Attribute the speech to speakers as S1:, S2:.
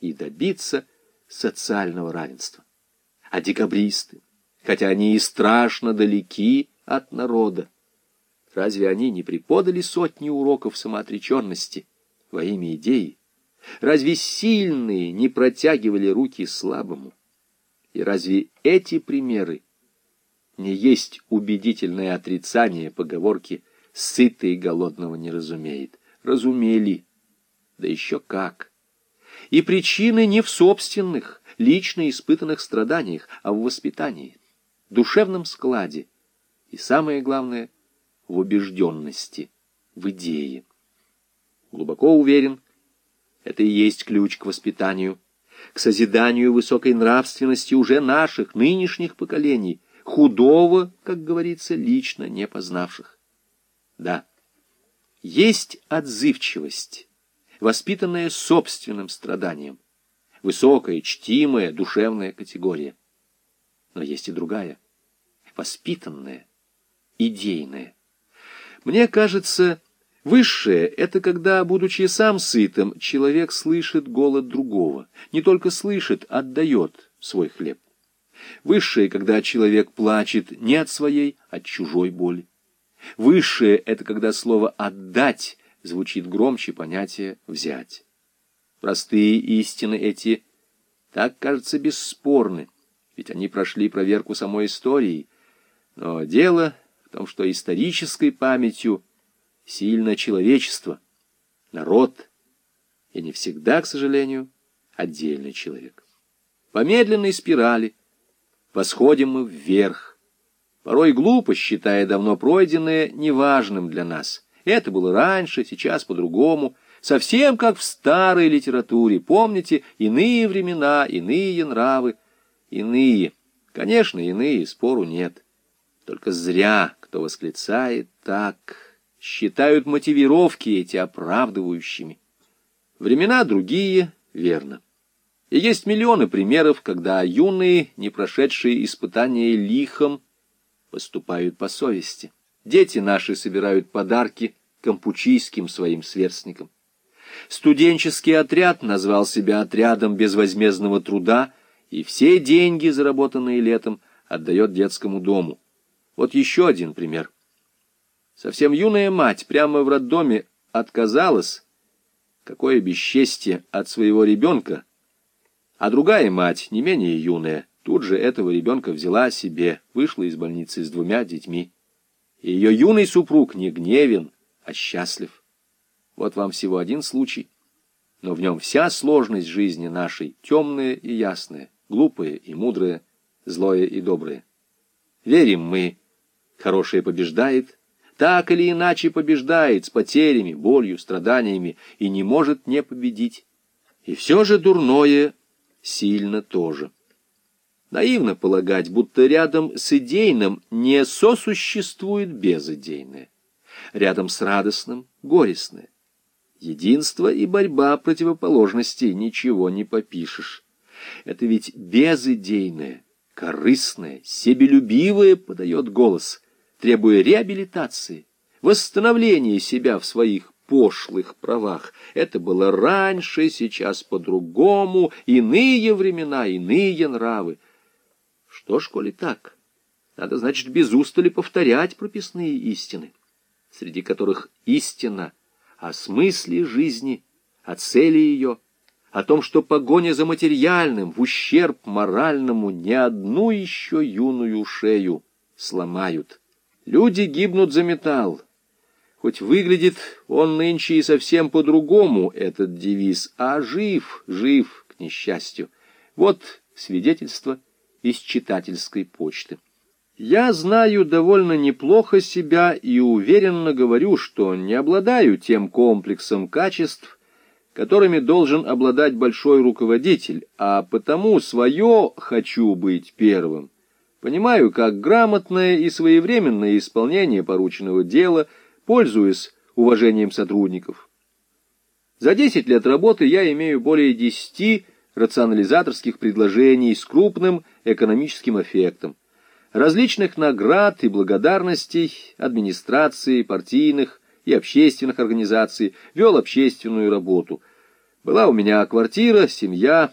S1: и добиться социального равенства. А декабристы, хотя они и страшно далеки от народа, разве они не преподали сотни уроков самоотреченности во имя идеи? Разве сильные не протягивали руки слабому? И разве эти примеры не есть убедительное отрицание поговорки «сытый голодного не разумеет»? Разумели. Да еще как. И причины не в собственных, лично испытанных страданиях, а в воспитании, душевном складе и, самое главное, в убежденности, в идее. Глубоко уверен, это и есть ключ к воспитанию, к созиданию высокой нравственности уже наших, нынешних поколений, худого, как говорится, лично не познавших. Да, есть отзывчивость, воспитанная собственным страданием, высокая, чтимая, душевная категория. Но есть и другая, воспитанная, идейная. Мне кажется, Высшее — это когда, будучи сам сытым, человек слышит голод другого. Не только слышит, отдает свой хлеб. Высшее, когда человек плачет не от своей, а от чужой боли. Высшее — это когда слово «отдать» звучит громче понятия «взять». Простые истины эти так, кажется, бесспорны, ведь они прошли проверку самой истории. Но дело в том, что исторической памятью — сильно человечество, народ, и не всегда, к сожалению, отдельный человек. По медленной спирали восходим мы вверх, порой глупо, считая давно пройденное неважным для нас. Это было раньше, сейчас по-другому, совсем как в старой литературе. Помните, иные времена, иные нравы, иные. Конечно, иные, спору нет. Только зря, кто восклицает так считают мотивировки эти оправдывающими. Времена другие, верно. И есть миллионы примеров, когда юные, не прошедшие испытания лихом, поступают по совести. Дети наши собирают подарки кампучийским своим сверстникам. Студенческий отряд назвал себя отрядом безвозмездного труда и все деньги, заработанные летом, отдает детскому дому. Вот еще один пример – Совсем юная мать прямо в роддоме отказалась, какое бесчестье, от своего ребенка, а другая мать, не менее юная, тут же этого ребенка взяла себе, вышла из больницы с двумя детьми. Ее юный супруг не гневен, а счастлив. Вот вам всего один случай, но в нем вся сложность жизни нашей, темная и ясная, глупая и мудрая, злое и доброе. Верим мы, хорошее побеждает, так или иначе побеждает с потерями, болью, страданиями и не может не победить. И все же дурное сильно тоже. Наивно полагать, будто рядом с идейным не сосуществует безидейное. Рядом с радостным — горестное. Единство и борьба противоположностей ничего не попишешь. Это ведь безидейное, корыстное, себелюбивое подает голос — требуя реабилитации, восстановления себя в своих пошлых правах. Это было раньше, сейчас по-другому, иные времена, иные нравы. Что ж, коли так, надо, значит, без устали повторять прописные истины, среди которых истина о смысле жизни, о цели ее, о том, что погоня за материальным в ущерб моральному ни одну еще юную шею сломают. Люди гибнут за металл. Хоть выглядит он нынче и совсем по-другому, этот девиз, а жив, жив, к несчастью. Вот свидетельство из читательской почты. Я знаю довольно неплохо себя и уверенно говорю, что не обладаю тем комплексом качеств, которыми должен обладать большой руководитель, а потому свое «хочу быть первым» Понимаю, как грамотное и своевременное исполнение порученного дела, пользуясь уважением сотрудников. За 10 лет работы я имею более 10 рационализаторских предложений с крупным экономическим эффектом, различных наград и благодарностей администрации, партийных и общественных организаций, вел общественную работу. Была у меня квартира, семья,